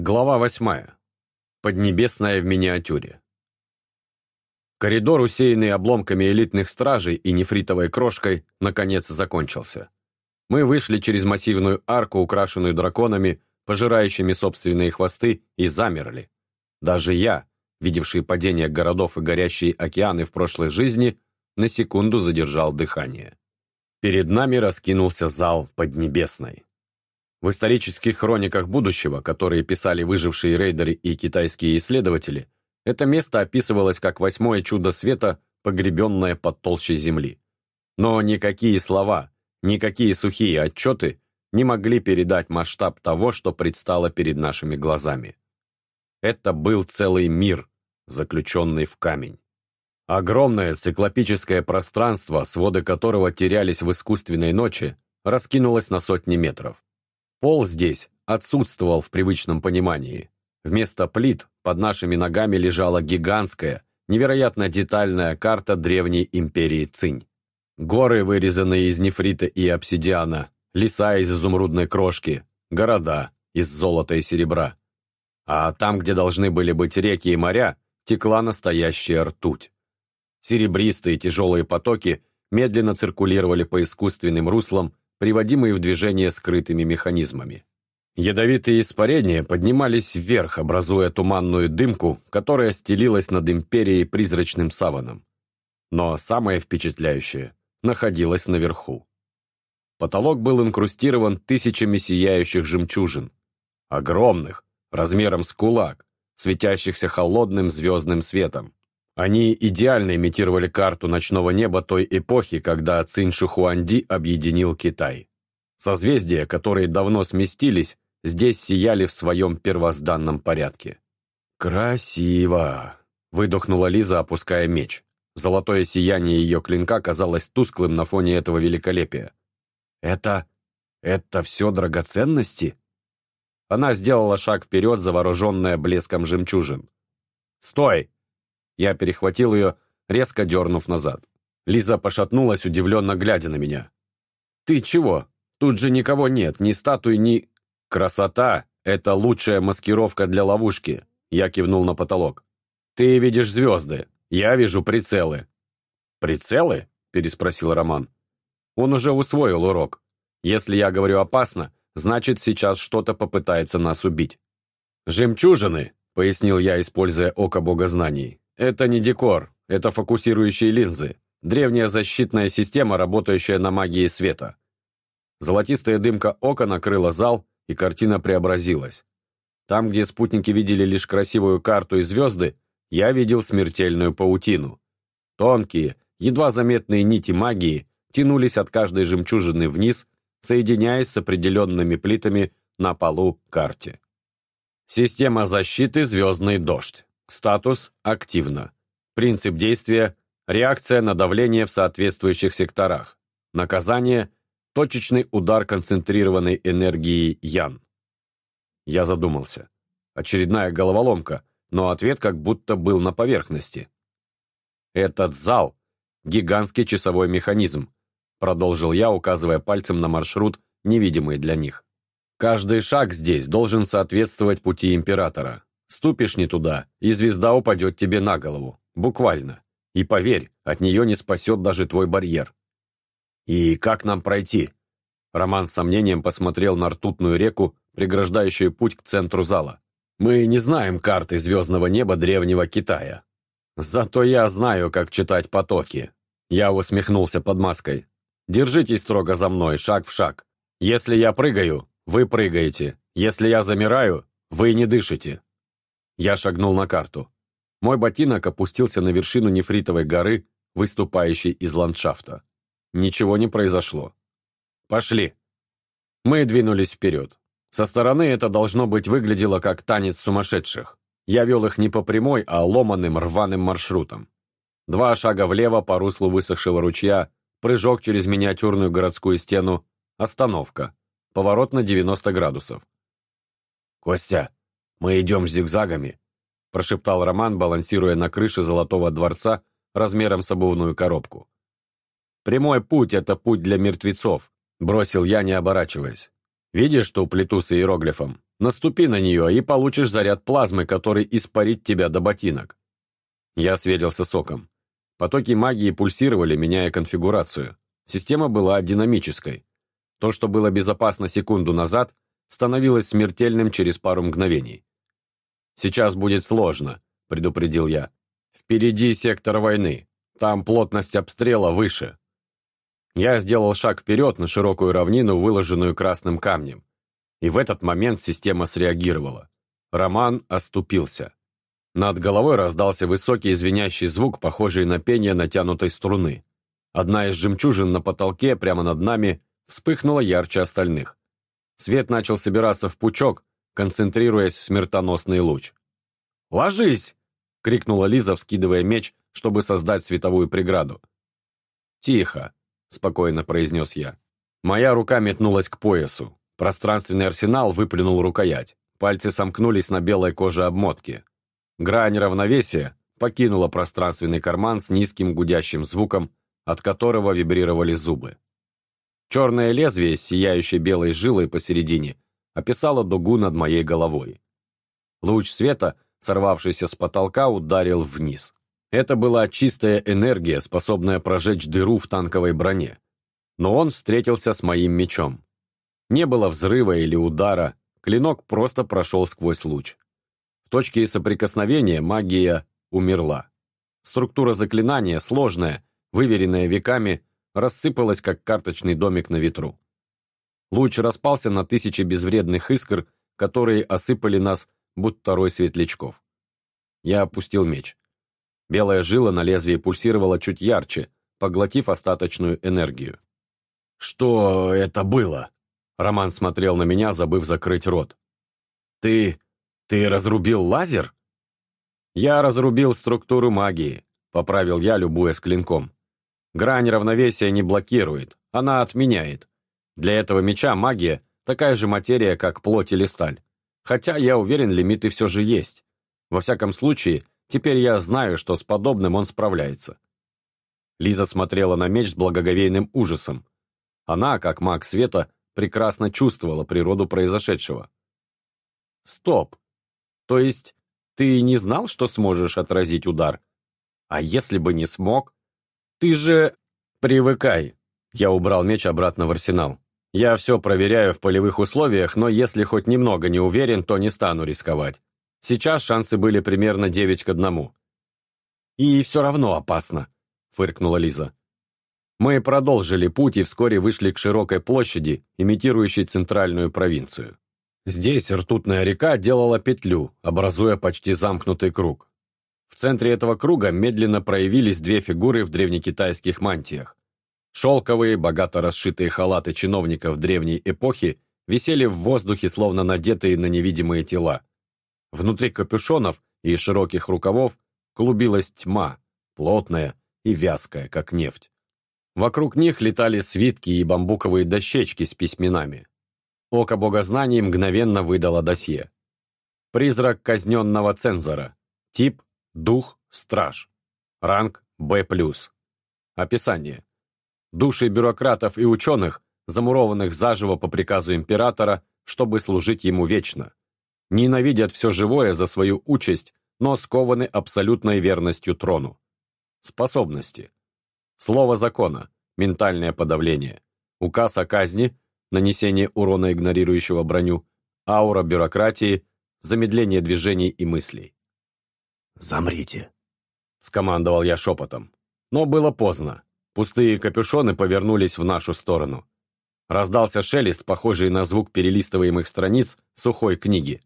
Глава восьмая. Поднебесная в миниатюре. Коридор, усеянный обломками элитных стражей и нефритовой крошкой, наконец закончился. Мы вышли через массивную арку, украшенную драконами, пожирающими собственные хвосты, и замерли. Даже я, видевший падение городов и горящие океаны в прошлой жизни, на секунду задержал дыхание. Перед нами раскинулся зал Поднебесной. В исторических хрониках будущего, которые писали выжившие рейдеры и китайские исследователи, это место описывалось как восьмое чудо света, погребенное под толщей земли. Но никакие слова, никакие сухие отчеты не могли передать масштаб того, что предстало перед нашими глазами. Это был целый мир, заключенный в камень. Огромное циклопическое пространство, своды которого терялись в искусственной ночи, раскинулось на сотни метров. Пол здесь отсутствовал в привычном понимании. Вместо плит под нашими ногами лежала гигантская, невероятно детальная карта древней империи Цинь. Горы, вырезанные из нефрита и обсидиана, леса из изумрудной крошки, города из золота и серебра. А там, где должны были быть реки и моря, текла настоящая ртуть. Серебристые тяжелые потоки медленно циркулировали по искусственным руслам, приводимые в движение скрытыми механизмами. Ядовитые испарения поднимались вверх, образуя туманную дымку, которая стелилась над империей призрачным саваном. Но самое впечатляющее находилось наверху. Потолок был инкрустирован тысячами сияющих жемчужин. Огромных, размером с кулак, светящихся холодным звездным светом. Они идеально имитировали карту ночного неба той эпохи, когда Цинь Шухуанди объединил Китай. Созвездия, которые давно сместились, здесь сияли в своем первозданном порядке. «Красиво!» – выдохнула Лиза, опуская меч. Золотое сияние ее клинка казалось тусклым на фоне этого великолепия. «Это... это все драгоценности?» Она сделала шаг вперед, завороженная блеском жемчужин. «Стой!» Я перехватил ее, резко дернув назад. Лиза пошатнулась, удивленно глядя на меня. «Ты чего? Тут же никого нет, ни статуи, ни...» «Красота — это лучшая маскировка для ловушки», — я кивнул на потолок. «Ты видишь звезды, я вижу прицелы». «Прицелы?» — переспросил Роман. Он уже усвоил урок. Если я говорю «опасно», значит, сейчас что-то попытается нас убить. «Жемчужины», — пояснил я, используя око богознаний, это не декор, это фокусирующие линзы. Древняя защитная система, работающая на магии света. Золотистая дымка ока накрыла зал, и картина преобразилась. Там, где спутники видели лишь красивую карту и звезды, я видел смертельную паутину. Тонкие, едва заметные нити магии тянулись от каждой жемчужины вниз, соединяясь с определенными плитами на полу карте. Система защиты «Звездный дождь». Статус «Активно». Принцип действия – реакция на давление в соответствующих секторах. Наказание – точечный удар концентрированной энергии Ян. Я задумался. Очередная головоломка, но ответ как будто был на поверхности. «Этот зал – гигантский часовой механизм», продолжил я, указывая пальцем на маршрут, невидимый для них. «Каждый шаг здесь должен соответствовать пути Императора. Ступишь не туда, и звезда упадет тебе на голову. Буквально. И поверь, от нее не спасет даже твой барьер. «И как нам пройти?» Роман с сомнением посмотрел на ртутную реку, преграждающую путь к центру зала. «Мы не знаем карты звездного неба древнего Китая. Зато я знаю, как читать потоки». Я усмехнулся под маской. «Держитесь строго за мной, шаг в шаг. Если я прыгаю, вы прыгаете. Если я замираю, вы не дышите. Я шагнул на карту. Мой ботинок опустился на вершину нефритовой горы, выступающей из ландшафта. Ничего не произошло. «Пошли!» Мы двинулись вперед. Со стороны это должно быть выглядело как танец сумасшедших. Я вел их не по прямой, а ломаным рваным маршрутом. Два шага влево по руслу высохшего ручья, прыжок через миниатюрную городскую стену, остановка, поворот на 90 градусов. «Костя, «Мы идем зигзагами», – прошептал Роман, балансируя на крыше Золотого дворца размером с обувную коробку. «Прямой путь – это путь для мертвецов», – бросил я, не оборачиваясь. «Видишь ту плиту с иероглифом? Наступи на нее и получишь заряд плазмы, который испарит тебя до ботинок. Я сверился соком. Потоки магии пульсировали, меняя конфигурацию. Система была динамической. То, что было безопасно секунду назад, становилось смертельным через пару мгновений. «Сейчас будет сложно», — предупредил я. «Впереди сектор войны. Там плотность обстрела выше». Я сделал шаг вперед на широкую равнину, выложенную красным камнем. И в этот момент система среагировала. Роман оступился. Над головой раздался высокий звенящий звук, похожий на пение натянутой струны. Одна из жемчужин на потолке прямо над нами вспыхнула ярче остальных. Свет начал собираться в пучок, концентрируясь в смертоносный луч. «Ложись!» — крикнула Лиза, вскидывая меч, чтобы создать световую преграду. «Тихо!» — спокойно произнес я. Моя рука метнулась к поясу. Пространственный арсенал выплюнул рукоять. Пальцы сомкнулись на белой коже обмотки. Грань равновесия покинула пространственный карман с низким гудящим звуком, от которого вибрировали зубы. Черное лезвие с сияющей белой жилой посередине описало дугу над моей головой. Луч света, сорвавшийся с потолка, ударил вниз. Это была чистая энергия, способная прожечь дыру в танковой броне. Но он встретился с моим мечом. Не было взрыва или удара, клинок просто прошел сквозь луч. В точке соприкосновения магия умерла. Структура заклинания, сложная, выверенная веками, рассыпалась, как карточный домик на ветру. Луч распался на тысячи безвредных искр, которые осыпали нас, будто рой светлячков. Я опустил меч. Белая жила на лезвии пульсировала чуть ярче, поглотив остаточную энергию. «Что это было?» Роман смотрел на меня, забыв закрыть рот. «Ты... ты разрубил лазер?» «Я разрубил структуру магии», — поправил я, любуясь клинком. «Грань равновесия не блокирует, она отменяет. Для этого меча магия — такая же материя, как плоть или сталь. Хотя, я уверен, лимиты все же есть. Во всяком случае, теперь я знаю, что с подобным он справляется». Лиза смотрела на меч с благоговейным ужасом. Она, как маг света, прекрасно чувствовала природу произошедшего. Стоп. То есть ты не знал, что сможешь отразить удар? А если бы не смог? Ты же... Привыкай. Я убрал меч обратно в арсенал. Я все проверяю в полевых условиях, но если хоть немного не уверен, то не стану рисковать. Сейчас шансы были примерно 9 к 1. «И все равно опасно», — фыркнула Лиза. Мы продолжили путь и вскоре вышли к широкой площади, имитирующей центральную провинцию. Здесь ртутная река делала петлю, образуя почти замкнутый круг. В центре этого круга медленно проявились две фигуры в древнекитайских мантиях. Шелковые, богато расшитые халаты чиновников древней эпохи висели в воздухе, словно надетые на невидимые тела. Внутри капюшонов и широких рукавов клубилась тьма, плотная и вязкая, как нефть. Вокруг них летали свитки и бамбуковые дощечки с письменами. Око богознаний мгновенно выдало досье. Призрак казненного цензора. Тип – дух, страж. Ранг – Б+. Описание. Души бюрократов и ученых, замурованных заживо по приказу императора, чтобы служить ему вечно. Ненавидят все живое за свою участь, но скованы абсолютной верностью трону. Способности. Слово закона, ментальное подавление, указ о казни, нанесение урона игнорирующего броню, аура бюрократии, замедление движений и мыслей. «Замрите!» — скомандовал я шепотом. Но было поздно. Пустые капюшоны повернулись в нашу сторону. Раздался шелест, похожий на звук перелистываемых страниц сухой книги.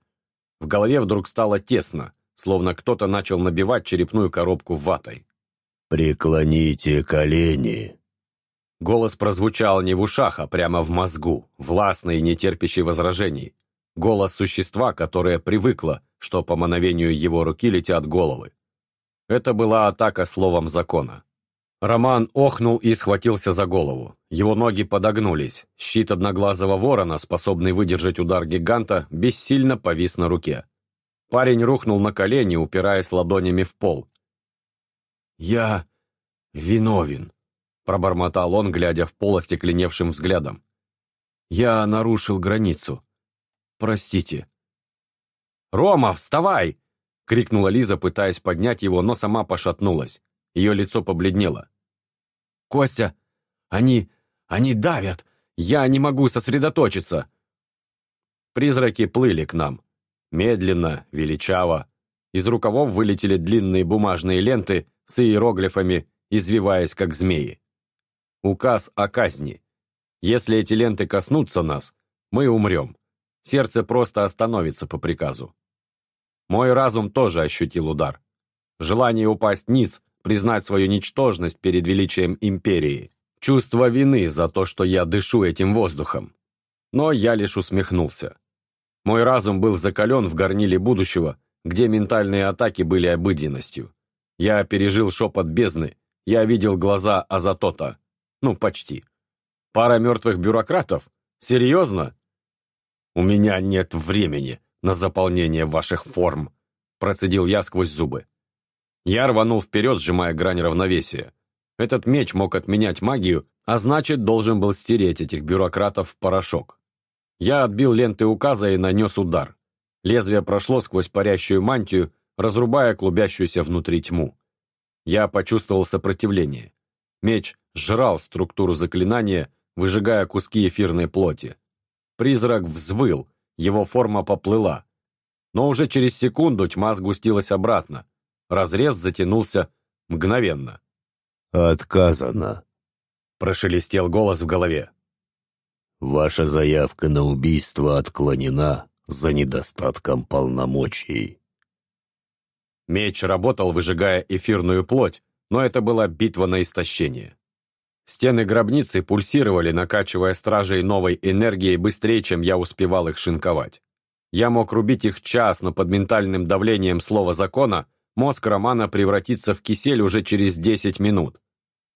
В голове вдруг стало тесно, словно кто-то начал набивать черепную коробку ватой. «Преклоните колени!» Голос прозвучал не в ушах, а прямо в мозгу, властный и нетерпящий возражений. Голос существа, которое привыкло, что по мановению его руки летят головы. Это была атака словом закона. Роман охнул и схватился за голову. Его ноги подогнулись. Щит одноглазого ворона, способный выдержать удар гиганта, бессильно повис на руке. Парень рухнул на колени, упираясь ладонями в пол. «Я виновен», — пробормотал он, глядя в пол остекленевшим взглядом. «Я нарушил границу. Простите». «Рома, вставай!» — крикнула Лиза, пытаясь поднять его, но сама пошатнулась. Ее лицо побледнело. «Костя, они... они давят! Я не могу сосредоточиться!» Призраки плыли к нам. Медленно, величаво. Из рукавов вылетели длинные бумажные ленты с иероглифами, извиваясь как змеи. Указ о казни. Если эти ленты коснутся нас, мы умрем. Сердце просто остановится по приказу. Мой разум тоже ощутил удар. Желание упасть ниц, признать свою ничтожность перед величием империи. Чувство вины за то, что я дышу этим воздухом. Но я лишь усмехнулся. Мой разум был закален в горниле будущего, где ментальные атаки были обыденностью. Я пережил шепот бездны, я видел глаза Азатота. Ну, почти. Пара мертвых бюрократов? Серьезно? У меня нет времени на заполнение ваших форм, процедил я сквозь зубы. Я рванул вперед, сжимая грань равновесия. Этот меч мог отменять магию, а значит, должен был стереть этих бюрократов в порошок. Я отбил ленты указа и нанес удар. Лезвие прошло сквозь парящую мантию, разрубая клубящуюся внутри тьму. Я почувствовал сопротивление. Меч жрал структуру заклинания, выжигая куски эфирной плоти. Призрак взвыл, его форма поплыла. Но уже через секунду тьма сгустилась обратно. Разрез затянулся мгновенно. «Отказано», — прошелестел голос в голове. «Ваша заявка на убийство отклонена за недостатком полномочий». Меч работал, выжигая эфирную плоть, но это была битва на истощение. Стены гробницы пульсировали, накачивая стражей новой энергией быстрее, чем я успевал их шинковать. Я мог рубить их час, но под ментальным давлением слова закона мозг Романа превратится в кисель уже через 10 минут.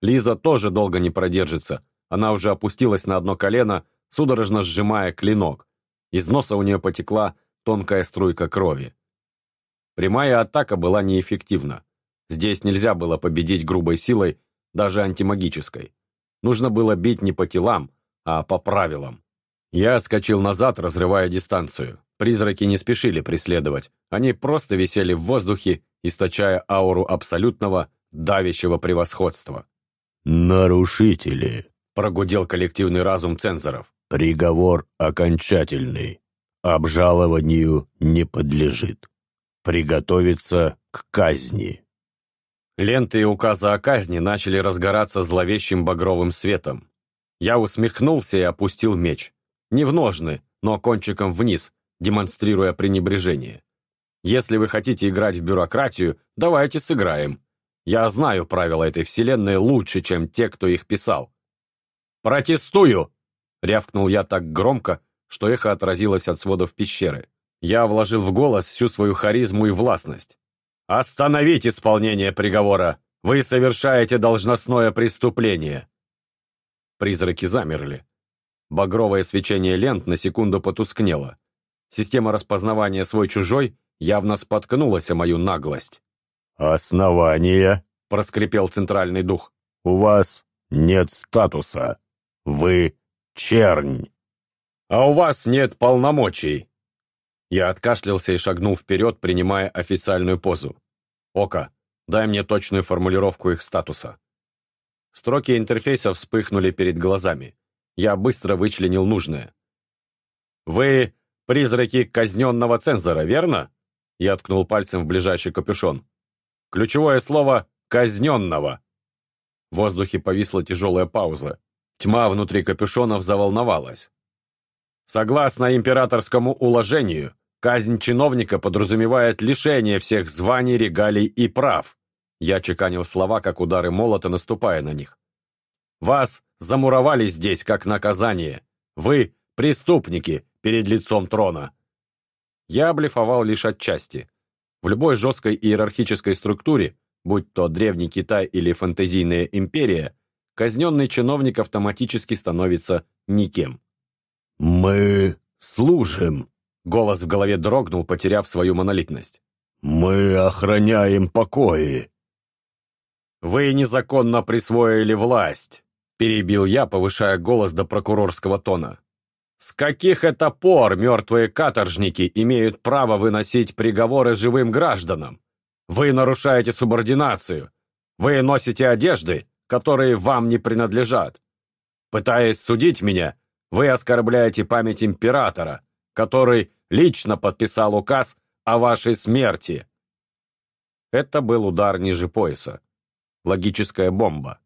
Лиза тоже долго не продержится. Она уже опустилась на одно колено, судорожно сжимая клинок. Из носа у нее потекла тонкая струйка крови. Прямая атака была неэффективна. Здесь нельзя было победить грубой силой, даже антимагической. Нужно было бить не по телам, а по правилам. Я отскочил назад, разрывая дистанцию. Призраки не спешили преследовать. Они просто висели в воздухе, источая ауру абсолютного, давящего превосходства. «Нарушители», — прогудел коллективный разум цензоров. «Приговор окончательный. Обжалованию не подлежит. Приготовиться к казни». Ленты и указы о казни начали разгораться зловещим багровым светом. Я усмехнулся и опустил меч. Не в ножны, но кончиком вниз, демонстрируя пренебрежение. Если вы хотите играть в бюрократию, давайте сыграем. Я знаю правила этой вселенной лучше, чем те, кто их писал. «Протестую!» — рявкнул я так громко, что эхо отразилось от сводов пещеры. Я вложил в голос всю свою харизму и властность. «Остановить исполнение приговора! Вы совершаете должностное преступление!» Призраки замерли. Багровое свечение лент на секунду потускнело. Система распознавания свой-чужой явно споткнулась о мою наглость. «Основания?» — проскрипел центральный дух. «У вас нет статуса. Вы чернь». «А у вас нет полномочий», я откашлялся и шагнул вперед, принимая официальную позу. «Ока, дай мне точную формулировку их статуса». Строки интерфейса вспыхнули перед глазами. Я быстро вычленил нужное. «Вы призраки казненного цензора, верно?» Я ткнул пальцем в ближайший капюшон. «Ключевое слово «казненного». В воздухе повисла тяжелая пауза. Тьма внутри капюшонов заволновалась. Согласно императорскому уложению, казнь чиновника подразумевает лишение всех званий, регалий и прав. Я чеканил слова, как удары молота, наступая на них. Вас замуровали здесь как наказание. Вы – преступники перед лицом трона. Я блефовал лишь отчасти. В любой жесткой иерархической структуре, будь то древний Китай или фэнтезийная империя, казненный чиновник автоматически становится никем. «Мы служим», — голос в голове дрогнул, потеряв свою монолитность. «Мы охраняем покои». «Вы незаконно присвоили власть», — перебил я, повышая голос до прокурорского тона. С каких это пор мертвые каторжники имеют право выносить приговоры живым гражданам? Вы нарушаете субординацию. Вы носите одежды, которые вам не принадлежат. Пытаясь судить меня, вы оскорбляете память императора, который лично подписал указ о вашей смерти. Это был удар ниже пояса. Логическая бомба.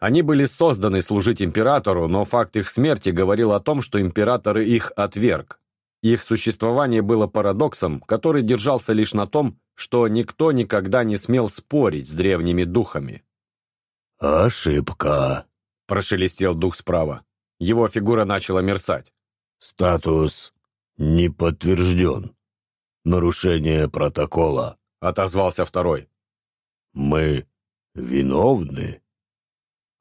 Они были созданы служить императору, но факт их смерти говорил о том, что император их отверг. Их существование было парадоксом, который держался лишь на том, что никто никогда не смел спорить с древними духами. «Ошибка», – прошелестел дух справа. Его фигура начала мерцать. «Статус не подтвержден. Нарушение протокола», – отозвался второй. «Мы виновны?»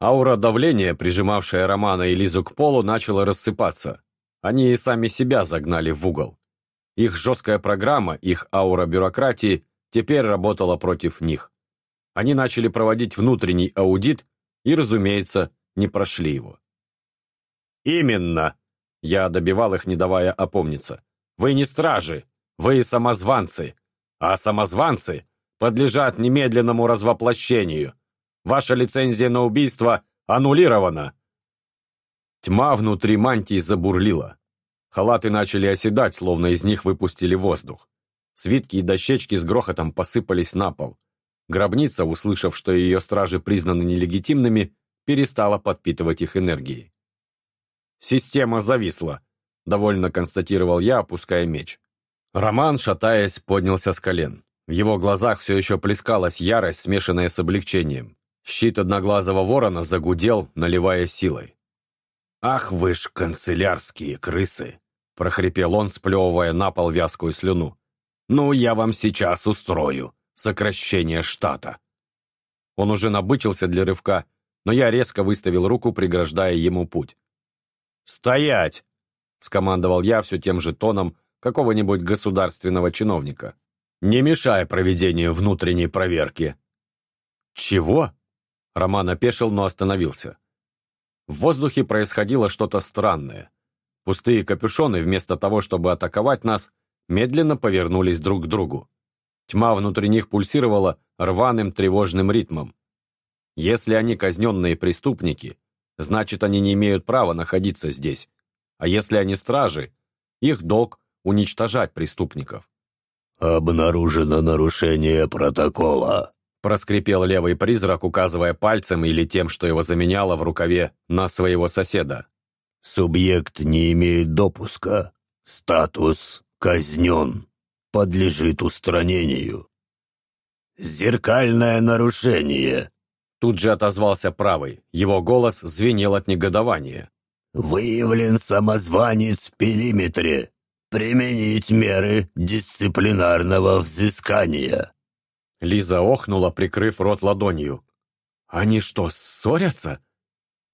Аура давления, прижимавшая Романа и Лизу к полу, начала рассыпаться. Они и сами себя загнали в угол. Их жесткая программа, их аура бюрократии теперь работала против них. Они начали проводить внутренний аудит и, разумеется, не прошли его. «Именно!» Я добивал их, не давая опомниться. «Вы не стражи, вы самозванцы, а самозванцы подлежат немедленному развоплощению. Ваша лицензия на убийство аннулирована!» Тьма внутри мантии забурлила. Халаты начали оседать, словно из них выпустили воздух. Свитки и дощечки с грохотом посыпались на пол. Гробница, услышав, что ее стражи признаны нелегитимными, перестала подпитывать их энергией. «Система зависла», — довольно констатировал я, опуская меч. Роман, шатаясь, поднялся с колен. В его глазах все еще плескалась ярость, смешанная с облегчением. Щит одноглазого ворона загудел, наливая силой. «Ах вы ж канцелярские крысы!» – прохрипел он, сплевывая на пол вязкую слюну. «Ну, я вам сейчас устрою сокращение штата!» Он уже набычился для рывка, но я резко выставил руку, преграждая ему путь. «Стоять!» – скомандовал я все тем же тоном какого-нибудь государственного чиновника. «Не мешай проведению внутренней проверки!» «Чего?» Роман опешил, но остановился. В воздухе происходило что-то странное. Пустые капюшоны, вместо того, чтобы атаковать нас, медленно повернулись друг к другу. Тьма внутри них пульсировала рваным тревожным ритмом. Если они казненные преступники, значит, они не имеют права находиться здесь. А если они стражи, их долг – уничтожать преступников. «Обнаружено нарушение протокола», Проскрипел левый призрак, указывая пальцем или тем, что его заменяло в рукаве, на своего соседа. «Субъект не имеет допуска. Статус казнен. Подлежит устранению». «Зеркальное нарушение», Тут же отозвался правый. Его голос звенел от негодования. «Выявлен самозванец в периметре. Применить меры дисциплинарного взыскания». Лиза охнула, прикрыв рот ладонью. «Они что, ссорятся?»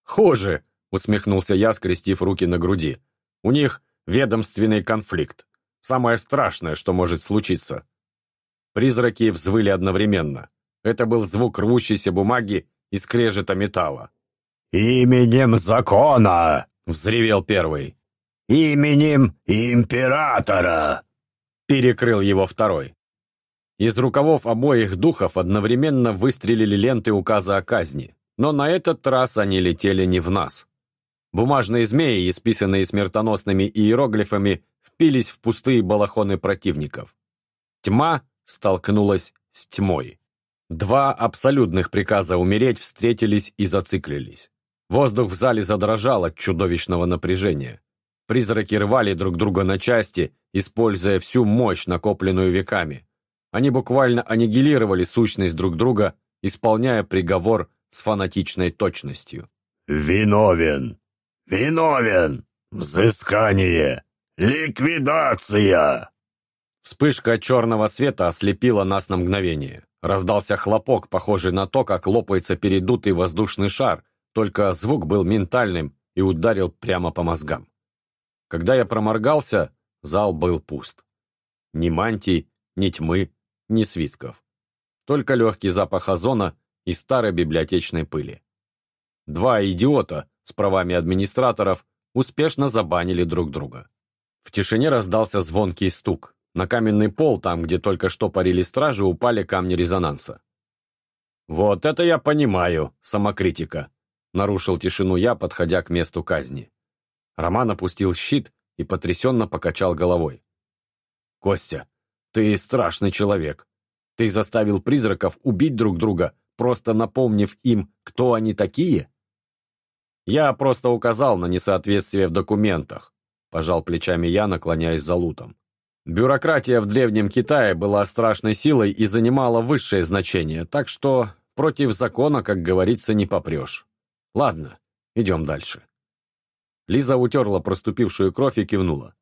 «Хуже!» — усмехнулся я, скрестив руки на груди. «У них ведомственный конфликт. Самое страшное, что может случиться». Призраки взвыли одновременно. Это был звук рвущейся бумаги и скрежета металла. «Именем закона!» — взревел первый. «Именем императора!» — перекрыл его второй. Из рукавов обоих духов одновременно выстрелили ленты указа о казни, но на этот раз они летели не в нас. Бумажные змеи, исписанные смертоносными иероглифами, впились в пустые балахоны противников. Тьма столкнулась с тьмой. Два абсолютных приказа умереть встретились и зациклились. Воздух в зале задрожал от чудовищного напряжения. Призраки рвали друг друга на части, используя всю мощь, накопленную веками. Они буквально аннигилировали сущность друг друга, исполняя приговор с фанатичной точностью. «Виновен! Виновен! Взыскание! Ликвидация!» Вспышка черного света ослепила нас на мгновение. Раздался хлопок, похожий на то, как лопается передутый воздушный шар, только звук был ментальным и ударил прямо по мозгам. Когда я проморгался, зал был пуст. Ни мантий, ни тьмы, ни свитков. Только легкий запах озона и старой библиотечной пыли. Два идиота с правами администраторов успешно забанили друг друга. В тишине раздался звонкий стук. На каменный пол, там, где только что парили стражи, упали камни резонанса. «Вот это я понимаю, самокритика», — нарушил тишину я, подходя к месту казни. Роман опустил щит и потрясенно покачал головой. «Костя, ты страшный человек. Ты заставил призраков убить друг друга, просто напомнив им, кто они такие?» «Я просто указал на несоответствие в документах», – пожал плечами я, наклоняясь за лутом. Бюрократия в Древнем Китае была страшной силой и занимала высшее значение, так что против закона, как говорится, не попрешь. Ладно, идем дальше. Лиза утерла проступившую кровь и кивнула.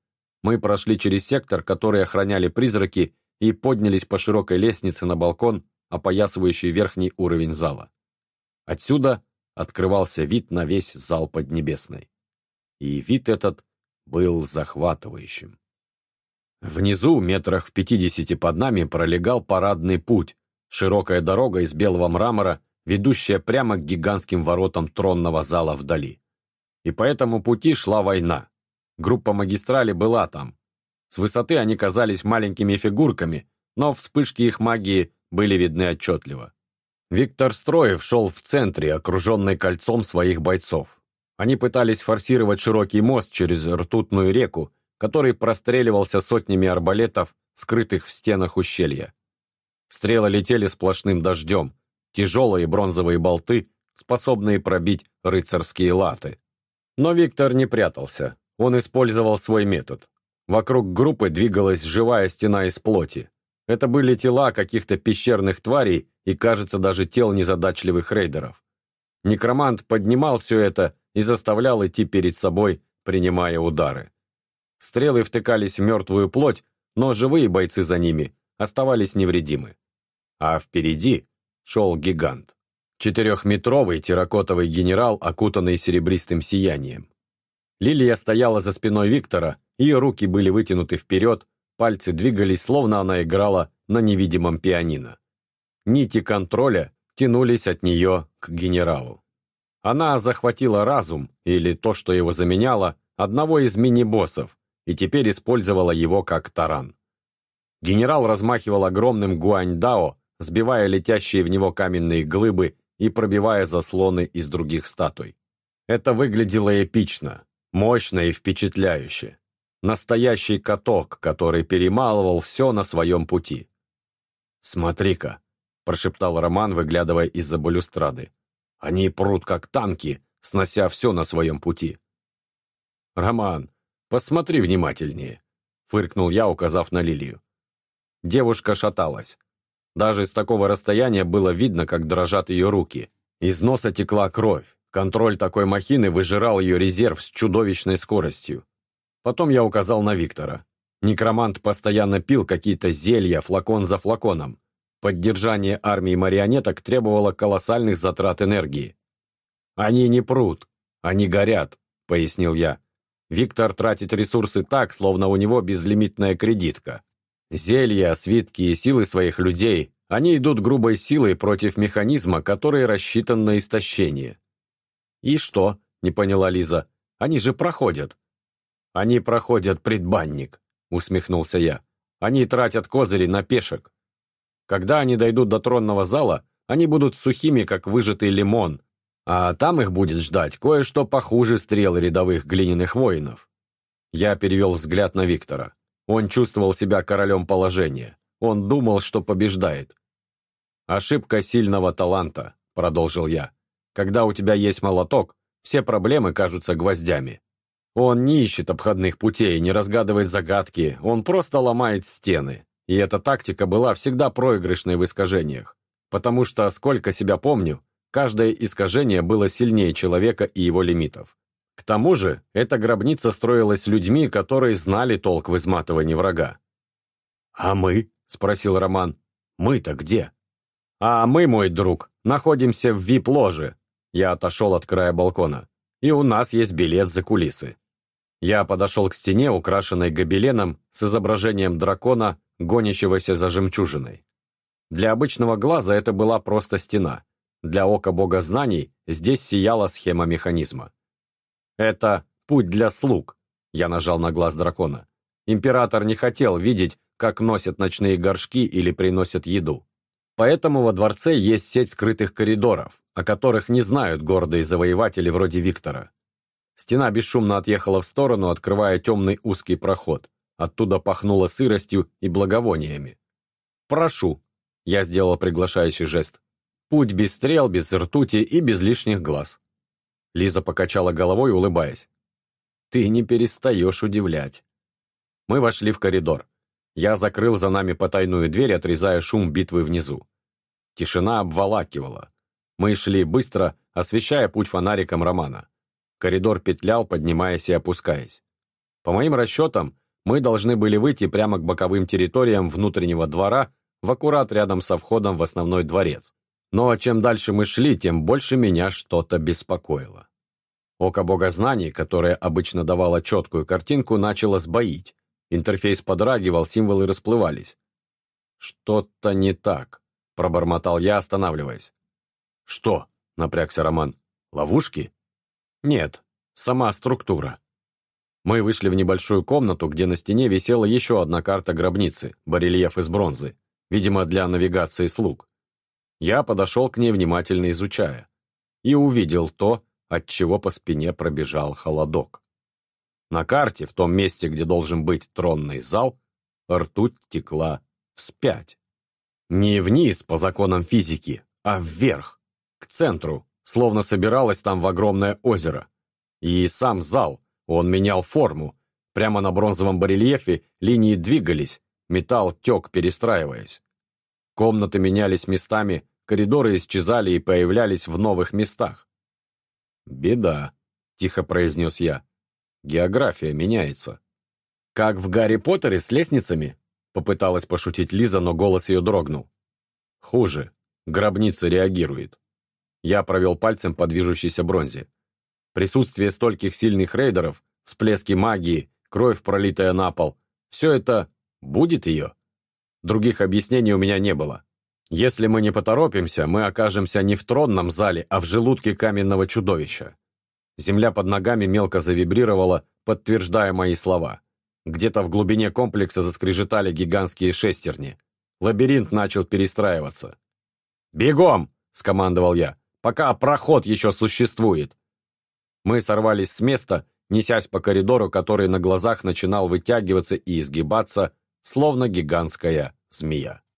Мы прошли через сектор, который охраняли призраки, и поднялись по широкой лестнице на балкон, опоясывающий верхний уровень зала. Отсюда открывался вид на весь зал Поднебесной. И вид этот был захватывающим. Внизу, метрах в пятидесяти под нами, пролегал парадный путь, широкая дорога из белого мрамора, ведущая прямо к гигантским воротам тронного зала вдали. И по этому пути шла война. Группа магистрали была там. С высоты они казались маленькими фигурками, но вспышки их магии были видны отчетливо. Виктор Строев шел в центре, окруженный кольцом своих бойцов. Они пытались форсировать широкий мост через ртутную реку, который простреливался сотнями арбалетов, скрытых в стенах ущелья. Стрелы летели сплошным дождем, тяжелые бронзовые болты, способные пробить рыцарские латы. Но Виктор не прятался, он использовал свой метод. Вокруг группы двигалась живая стена из плоти. Это были тела каких-то пещерных тварей и, кажется, даже тел незадачливых рейдеров. Некромант поднимал все это и заставлял идти перед собой, принимая удары. Стрелы втыкались в мертвую плоть, но живые бойцы за ними оставались невредимы. А впереди шел гигант. Четырехметровый терракотовый генерал, окутанный серебристым сиянием. Лилия стояла за спиной Виктора, ее руки были вытянуты вперед, пальцы двигались, словно она играла на невидимом пианино. Нити контроля тянулись от нее к генералу. Она захватила разум, или то, что его заменяло, одного из мини-боссов, и теперь использовала его как таран. Генерал размахивал огромным гуаньдао, сбивая летящие в него каменные глыбы и пробивая заслоны из других статуй. Это выглядело эпично, мощно и впечатляюще. Настоящий каток, который перемалывал все на своем пути. «Смотри-ка», — прошептал Роман, выглядывая из-за балюстрады. «Они прут, как танки, снося все на своем пути». «Роман, посмотри внимательнее», — фыркнул я, указав на Лилию. Девушка шаталась. Даже с такого расстояния было видно, как дрожат ее руки. Из носа текла кровь. Контроль такой махины выжирал ее резерв с чудовищной скоростью. Потом я указал на Виктора. Некромант постоянно пил какие-то зелья, флакон за флаконом. Поддержание армии марионеток требовало колоссальных затрат энергии. «Они не прут, они горят», — пояснил я. Виктор тратит ресурсы так, словно у него безлимитная кредитка. Зелья, свитки и силы своих людей, они идут грубой силой против механизма, который рассчитан на истощение. «И что?» — не поняла Лиза. «Они же проходят». «Они проходят предбанник», — усмехнулся я. «Они тратят козыри на пешек. Когда они дойдут до тронного зала, они будут сухими, как выжатый лимон, а там их будет ждать кое-что похуже стрел рядовых глиняных воинов». Я перевел взгляд на Виктора. Он чувствовал себя королем положения. Он думал, что побеждает. «Ошибка сильного таланта», — продолжил я. «Когда у тебя есть молоток, все проблемы кажутся гвоздями. Он не ищет обходных путей, не разгадывает загадки, он просто ломает стены. И эта тактика была всегда проигрышной в искажениях. Потому что, сколько себя помню, каждое искажение было сильнее человека и его лимитов. К тому же, эта гробница строилась людьми, которые знали толк в изматывании врага. «А мы?» – спросил Роман. «Мы-то где?» «А мы, мой друг, находимся в вип-ложе». Я отошел от края балкона. «И у нас есть билет за кулисы». Я подошел к стене, украшенной гобеленом с изображением дракона, гонящегося за жемчужиной. Для обычного глаза это была просто стена. Для ока бога знаний здесь сияла схема механизма. Это путь для слуг. Я нажал на глаз дракона. Император не хотел видеть, как носят ночные горшки или приносят еду. Поэтому во дворце есть сеть скрытых коридоров, о которых не знают гордые завоеватели вроде Виктора. Стена бесшумно отъехала в сторону, открывая темный узкий проход. Оттуда пахнуло сыростью и благовониями. «Прошу», — я сделал приглашающий жест. «Путь без стрел, без ртути и без лишних глаз». Лиза покачала головой, улыбаясь. «Ты не перестаешь удивлять». Мы вошли в коридор. Я закрыл за нами потайную дверь, отрезая шум битвы внизу. Тишина обволакивала. Мы шли быстро, освещая путь фонариком Романа. Коридор петлял, поднимаясь и опускаясь. По моим расчетам, мы должны были выйти прямо к боковым территориям внутреннего двора, в аккурат рядом со входом в основной дворец. Но чем дальше мы шли, тем больше меня что-то беспокоило. Око богознаний, которое обычно давало четкую картинку, начало сбоить. Интерфейс подрагивал, символы расплывались. «Что-то не так», — пробормотал я, останавливаясь. «Что?» — напрягся Роман. «Ловушки?» «Нет, сама структура». Мы вышли в небольшую комнату, где на стене висела еще одна карта гробницы, барельеф из бронзы, видимо, для навигации слуг. Я подошел к ней, внимательно изучая, и увидел то, от чего по спине пробежал холодок. На карте, в том месте, где должен быть тронный зал, ртуть текла вспять. Не вниз по законам физики, а вверх, к центру, словно собиралась там в огромное озеро. И сам зал, он менял форму. Прямо на бронзовом барельефе линии двигались, металл тек, перестраиваясь. Комнаты менялись местами, коридоры исчезали и появлялись в новых местах. «Беда», — тихо произнес я. «География меняется». «Как в Гарри Поттере с лестницами?» — попыталась пошутить Лиза, но голос ее дрогнул. «Хуже. Гробница реагирует». Я провел пальцем по движущейся бронзе. Присутствие стольких сильных рейдеров, всплески магии, кровь, пролитая на пол – все это будет ее? Других объяснений у меня не было. Если мы не поторопимся, мы окажемся не в тронном зале, а в желудке каменного чудовища. Земля под ногами мелко завибрировала, подтверждая мои слова. Где-то в глубине комплекса заскрежетали гигантские шестерни. Лабиринт начал перестраиваться. «Бегом!» – скомандовал я. «Пока проход еще существует!» Мы сорвались с места, несясь по коридору, который на глазах начинал вытягиваться и изгибаться, словно гигантская змея.